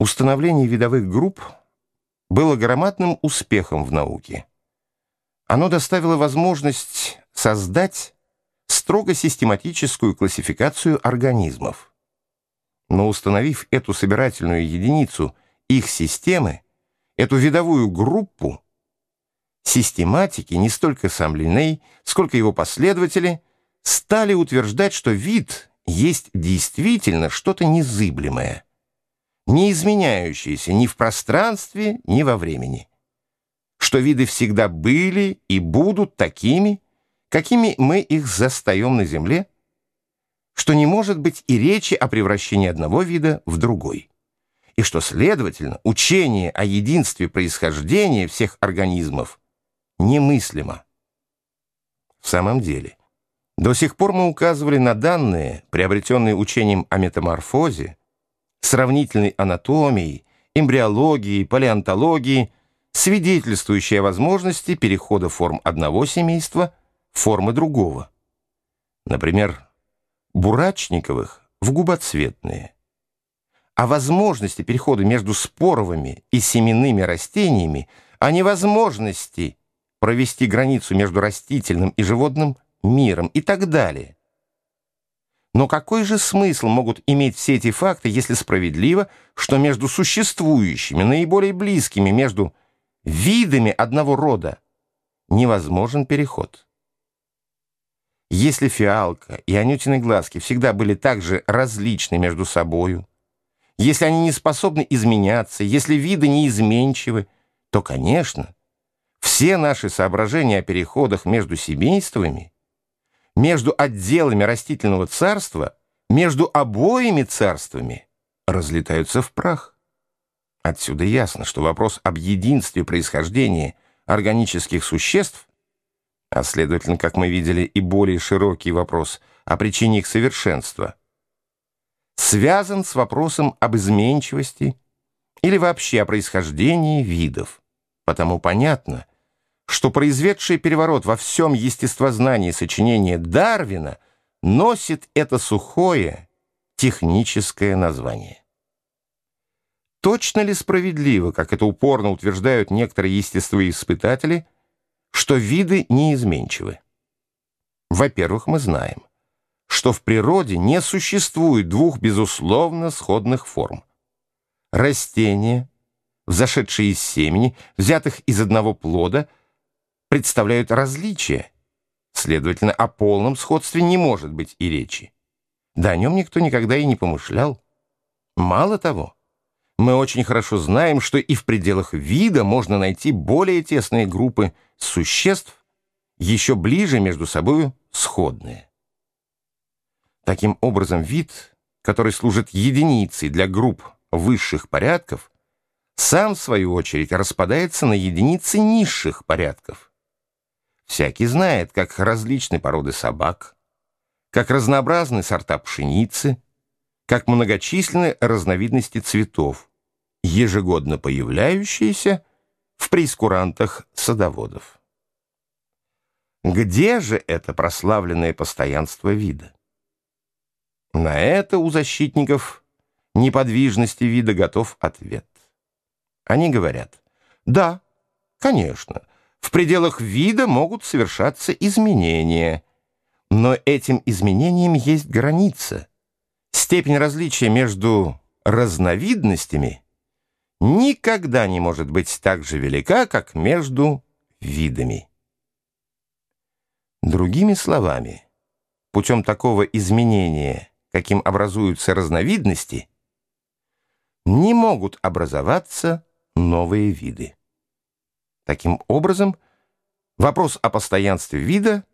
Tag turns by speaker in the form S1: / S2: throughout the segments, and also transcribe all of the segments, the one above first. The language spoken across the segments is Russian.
S1: Установление видовых групп было громадным успехом в науке. Оно доставило возможность создать строго систематическую классификацию организмов. Но установив эту собирательную единицу их системы, эту видовую группу, систематики, не столько сам Линней, сколько его последователи, стали утверждать, что вид есть действительно что-то незыблемое, не изменяющееся ни в пространстве, ни во времени, что виды всегда были и будут такими, какими мы их застаем на Земле, что не может быть и речи о превращении одного вида в другой, и что, следовательно, учение о единстве происхождения всех организмов немыслимо. В самом деле, до сих пор мы указывали на данные, приобретенные учением о метаморфозе, сравнительной анатомией, эмбриологией, палеонтологией, свидетельствующие о возможности перехода форм одного семейства в формы другого. Например, бурачниковых в губоцветные. О возможности перехода между споровыми и семенными растениями, о невозможности провести границу между растительным и животным миром и так далее. Но какой же смысл могут иметь все эти факты, если справедливо, что между существующими, наиболее близкими, между видами одного рода невозможен переход? Если фиалка и анютины глазки всегда были так же различны между собою, если они не способны изменяться, если виды неизменчивы, то, конечно, все наши соображения о переходах между семействами, между отделами растительного царства, между обоими царствами разлетаются в прах. Отсюда ясно, что вопрос об единстве происхождения органических существ, а следовательно, как мы видели, и более широкий вопрос о причине их совершенства, связан с вопросом об изменчивости или вообще о происхождении видов. Потому понятно, что произведший переворот во всем естествознании сочинение Дарвина носит это сухое техническое название. Точно ли справедливо, как это упорно утверждают некоторые естествоиспытатели, что виды неизменчивы? Во-первых, мы знаем, что в природе не существует двух безусловно сходных форм. Растения, взошедшие из семени, взятых из одного плода – представляют различия. Следовательно, о полном сходстве не может быть и речи. Да о нем никто никогда и не помышлял. Мало того, мы очень хорошо знаем, что и в пределах вида можно найти более тесные группы существ, еще ближе между собой сходные. Таким образом, вид, который служит единицей для групп высших порядков, сам, в свою очередь, распадается на единицы низших порядков. Всякий знает, как различны породы собак, как разнообразны сорта пшеницы, как многочисленны разновидности цветов, ежегодно появляющиеся в прейскурантах садоводов. Где же это прославленное постоянство вида? На это у защитников неподвижности вида готов ответ. Они говорят, да, конечно, в пределах вида могут совершаться изменения. Но этим изменениям есть граница. Степень различия между разновидностями никогда не может быть так же велика, как между видами. Другими словами, путем такого изменения, каким образуются разновидности, не могут образоваться новые виды. Таким образом, вопрос о постоянстве вида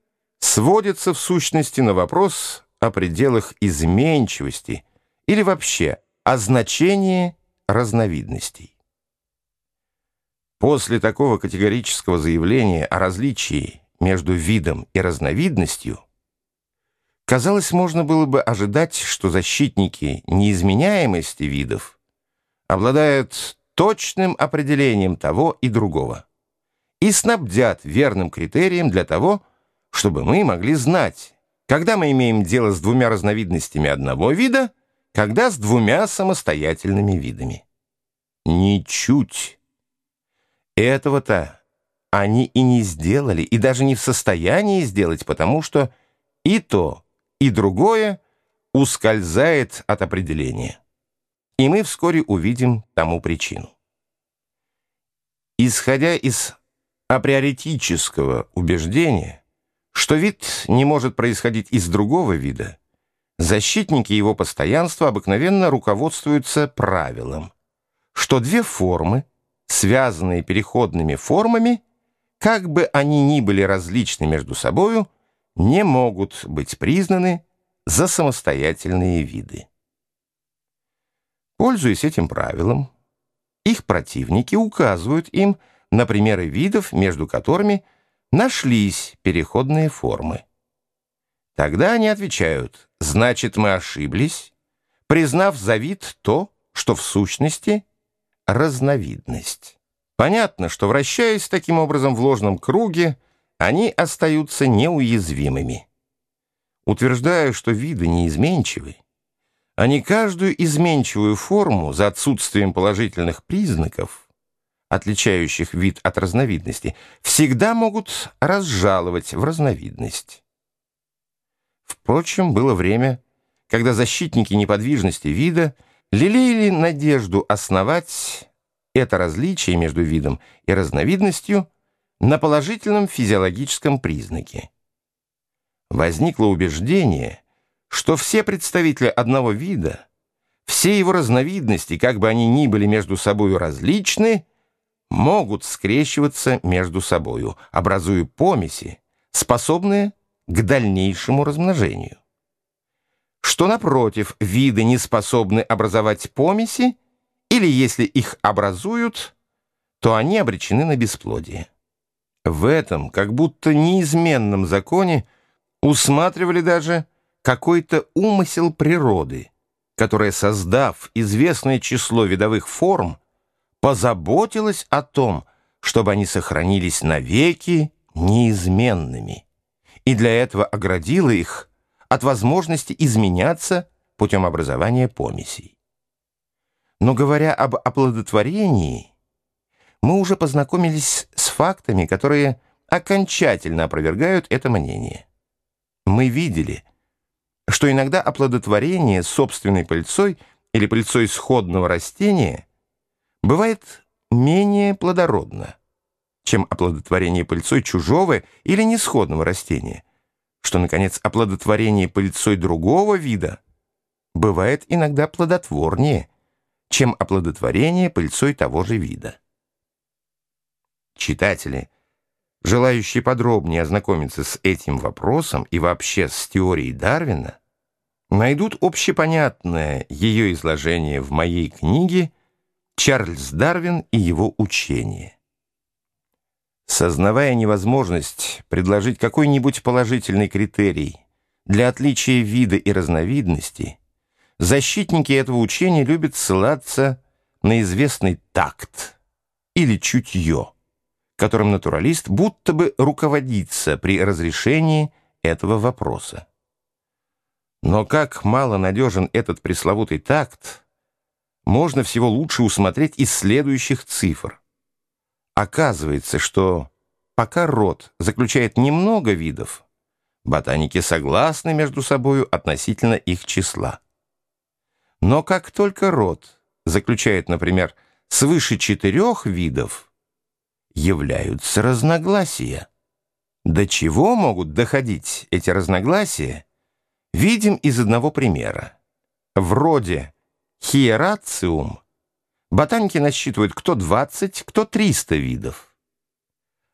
S1: сводится в сущности на вопрос о пределах изменчивости или вообще о значении разновидностей. После такого категорического заявления о различии между видом и разновидностью казалось, можно было бы ожидать, что защитники неизменяемости видов обладают точным определением того и другого и снабдят верным критерием для того, чтобы мы могли знать, когда мы имеем дело с двумя разновидностями одного вида, когда с двумя самостоятельными видами. Ничуть. Этого-то они и не сделали, и даже не в состоянии сделать, потому что и то, и другое ускользает от определения. И мы вскоре увидим тому причину. Исходя из априоритического убеждения, что вид не может происходить из другого вида, защитники его постоянства обыкновенно руководствуются правилом, что две формы, связанные переходными формами, как бы они ни были различны между собою, не могут быть признаны за самостоятельные виды. Пользуясь этим правилом, их противники указывают им на примеры видов, между которыми нашлись переходные формы. Тогда они отвечают, значит, мы ошиблись, признав за вид то, что в сущности разновидность. Понятно, что вращаясь таким образом в ложном круге, они остаются неуязвимыми. Утверждая, что виды неизменчивы, они каждую изменчивую форму за отсутствием положительных признаков, отличающих вид от разновидности, всегда могут разжаловать в разновидность. Впрочем, было время, когда защитники неподвижности вида лелеяли надежду основать это различие между видом и разновидностью на положительном физиологическом признаке. Возникло убеждение, что все представители одного вида, все его разновидности, как бы они ни были между собой различны, могут скрещиваться между собою, образуя помеси, способные к дальнейшему размножению. Что, напротив, виды не способны образовать помеси, или если их образуют, то они обречены на бесплодие. В этом, как будто неизменном законе, усматривали даже какой-то умысел природы, которая, создав известное число видовых форм, позаботилась о том, чтобы они сохранились навеки неизменными, и для этого оградила их от возможности изменяться путем образования помесей. Но говоря об оплодотворении, мы уже познакомились с фактами, которые окончательно опровергают это мнение. Мы видели, что иногда оплодотворение собственной пыльцой или пыльцой сходного растения бывает менее плодородно, чем оплодотворение пыльцой чужого или несходного растения, что, наконец, оплодотворение пыльцой другого вида бывает иногда плодотворнее – чем оплодотворение пыльцой того же вида. Читатели, желающие подробнее ознакомиться с этим вопросом и вообще с теорией Дарвина, найдут общепонятное ее изложение в моей книге «Чарльз Дарвин и его учение». Сознавая невозможность предложить какой-нибудь положительный критерий для отличия вида и разновидности, Защитники этого учения любят ссылаться на известный такт или чутье, которым натуралист будто бы руководится при разрешении этого вопроса. Но как мало надежен этот пресловутый такт, можно всего лучше усмотреть из следующих цифр. Оказывается, что пока род заключает немного видов, ботаники согласны между собою относительно их числа. Но как только род заключает, например, свыше четырех видов, являются разногласия. До чего могут доходить эти разногласия, видим из одного примера. В роде хиерациум ботаники насчитывают кто 20, кто 300 видов.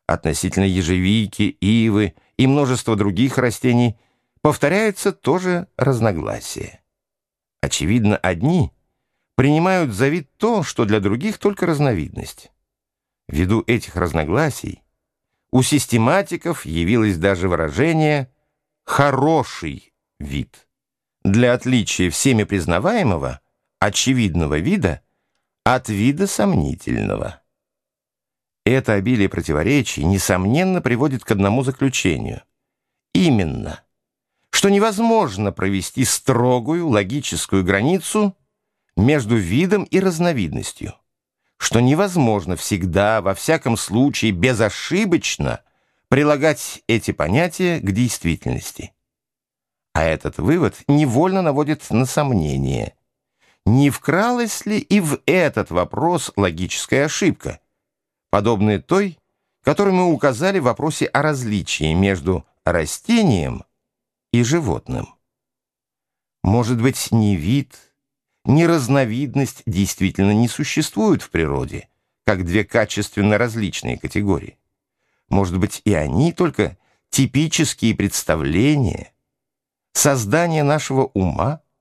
S1: Относительно ежевики, ивы и множества других растений повторяется тоже разногласие. Очевидно, одни принимают за вид то, что для других только разновидность. Ввиду этих разногласий у систематиков явилось даже выражение «хороший вид» для отличия всеми признаваемого, очевидного вида от вида сомнительного. Это обилие противоречий, несомненно, приводит к одному заключению. Именно – что невозможно провести строгую логическую границу между видом и разновидностью, что невозможно всегда, во всяком случае, безошибочно прилагать эти понятия к действительности. А этот вывод невольно наводит на сомнение, не вкралась ли и в этот вопрос логическая ошибка, подобная той, которую мы указали в вопросе о различии между растением и животным. Может быть, ни вид, ни разновидность действительно не существуют в природе, как две качественно различные категории. Может быть, и они только типические представления, создания нашего ума –